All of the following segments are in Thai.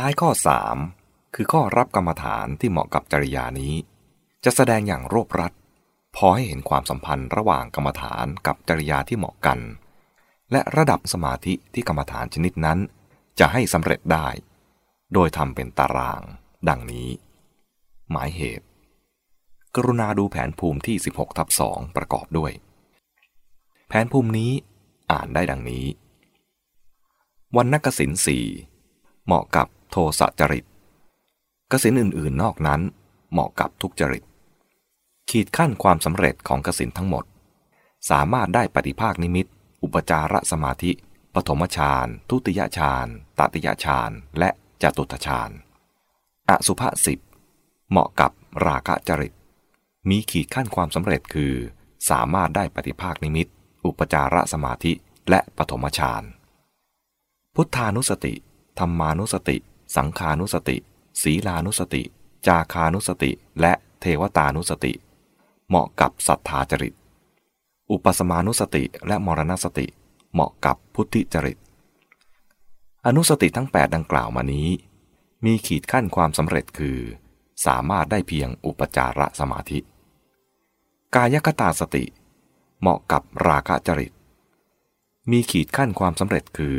ท้ายข้อ 3 คือข้อรับกรรมฐานที่เหมาะกับจริยานี้ จะแสดงอย่างรวบรัด พอให้เห็นความสัมพันธ์ระหว่างกรรมฐานกับจริยาที่เหมาะกัน และระดับสมาธิที่กรรมฐานชนิดนั้น จะให้สำเร็จได้ โดยทำเป็นตาราง ดังนี้ หมายเหตุ กรุณาดูแผนภูมิที่ 16ทับ2ประกอบด้วย แผนภูมินี้อ่านได้ดังนี้ วันนักสินสี่เหมาะกับ โทสะจริตกสินอื่นๆนอกนั้นเหมาะกับทุกจริต ขีดขั้นความสำเร็จของกสินทั้งหมด สามารถได้ปฏิภาคนิมิต อุปจารสมาธิ ปฐมฌาน ทุติยฌาน ตติยฌาน และจตุตฌาน อสุภะสิบเหมาะกับราคะจริต มีขีดขั้นความสำเร็จคือ สามารถได้ปฏิภาคนิมิต อุปจารสมาธิ และปฐมฌาน พุทธานุสติ ธรรมานุสติ สังขานุสติ ศีลานุสติ จาคานุสติ และเทวตานุสติ เหมาะกับศรัทธาจริต อุปสมานุสติและมรณสติ เหมาะกับพุทธิจริต อนุสติทั้ง 8 ดังกล่าวมานี้ มีขีดขั้นความสำเร็จคือ สามารถได้เพียงอุปจารสมาธิ กายคตาสติ เหมาะกับราคะจริต มีขีดขั้นความสำเร็จคือ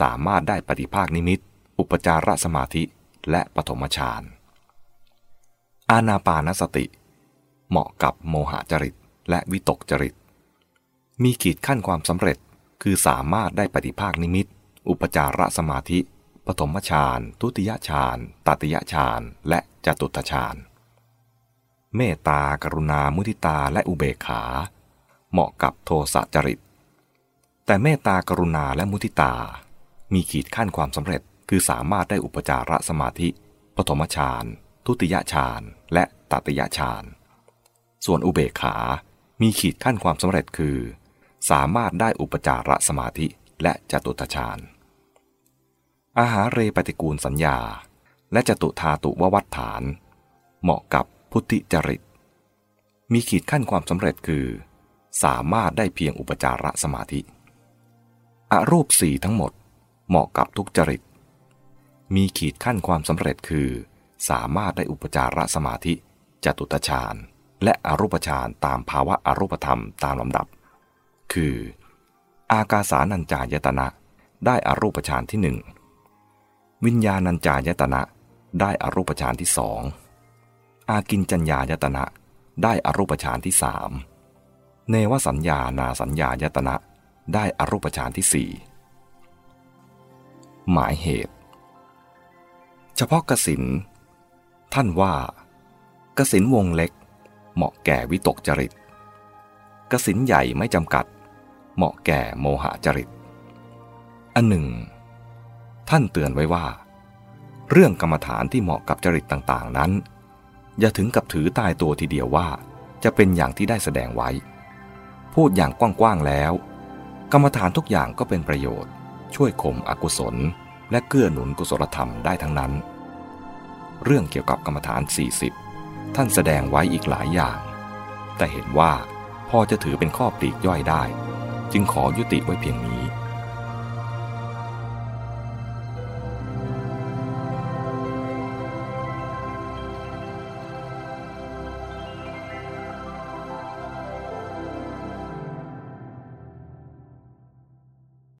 สามารถได้ปฏิภาคนิมิต อุปจารสมาธิและปฐมฌานอานาปานสติ เหมาะกับโมหจริตและวิตกจริต มีขีดขั้นความสำเร็จคือสามารถได้ปฏิภาคนิมิต อุปจารสมาธิ ปฐมฌาน ทุติยฌาน ตติยฌาน และจตุตฌาน เมตตากรุณา มุทิตา และอุเบกขา เหมาะกับโทสะจริต แต่เมตตากรุณาและมุทิตา มีขีดขั้นความสำเร็จ คือสามารถได้อุปจารสมาธิ ปฐมฌาน ทุติยฌาน และตติยฌาน ส่วนอุเบกขา มีขีดขั้นความสำเร็จคือ สามารถได้อุปจารสมาธิและจตุตฌาน อาหารเรปฏิกูลสัญญา และจตุธาตุววัฏฐาน เหมาะกับพุทธิจริต มีขีดขั้นความสำเร็จคือ สามารถได้เพียงอุปจารสมาธิอรูปสี่ทั้งหมดเหมาะกับทุกจริต มีขีดขั้นความสำเร็จคือ สามารถได้อุปจารสมาธิ จตุตฌานและอรูปฌานตามภาวะอรูปธรรมตามลำดับ คือ อากาสานัญจายตนะได้อรูปฌานที่หนึ่งวิญญาณัญจายตนะได้อรูปฌานที่สองอากินจัญญายตนะได้อรูปฌานที่สามเนวสัญญานาสัญญายตนะได้อรูปฌานที่สี่หมายเหตุ เฉพาะกสินท่านว่ากสินวงเล็ก เหมาะแก่วิตกจริตกสินใหญ่ไม่จำกัด เหมาะแก่โมหจริต อันหนึ่ง ท่านเตือนไว้ว่า เรื่องกรรมฐานที่เหมาะกับจริตต่างๆนั้น อย่าถึงกับถือตายตัวทีเดียวว่าจะเป็นอย่างที่ได้แสดงไว้ พูดอย่างกว้างๆแล้ว กรรมฐานทุกอย่างก็เป็นประโยชน์ ช่วยข่มอกุศล และเกื้อหนุนกุศลธรรมได้ทั้งนั้น เรื่องเกี่ยวกับกรรมฐาน 40 ท่านแสดงไว้อีกหลายอย่าง แต่เห็นว่าพอจะถือเป็นข้อปลีกย่อยได้ จึงขอยุติไว้เพียงนี้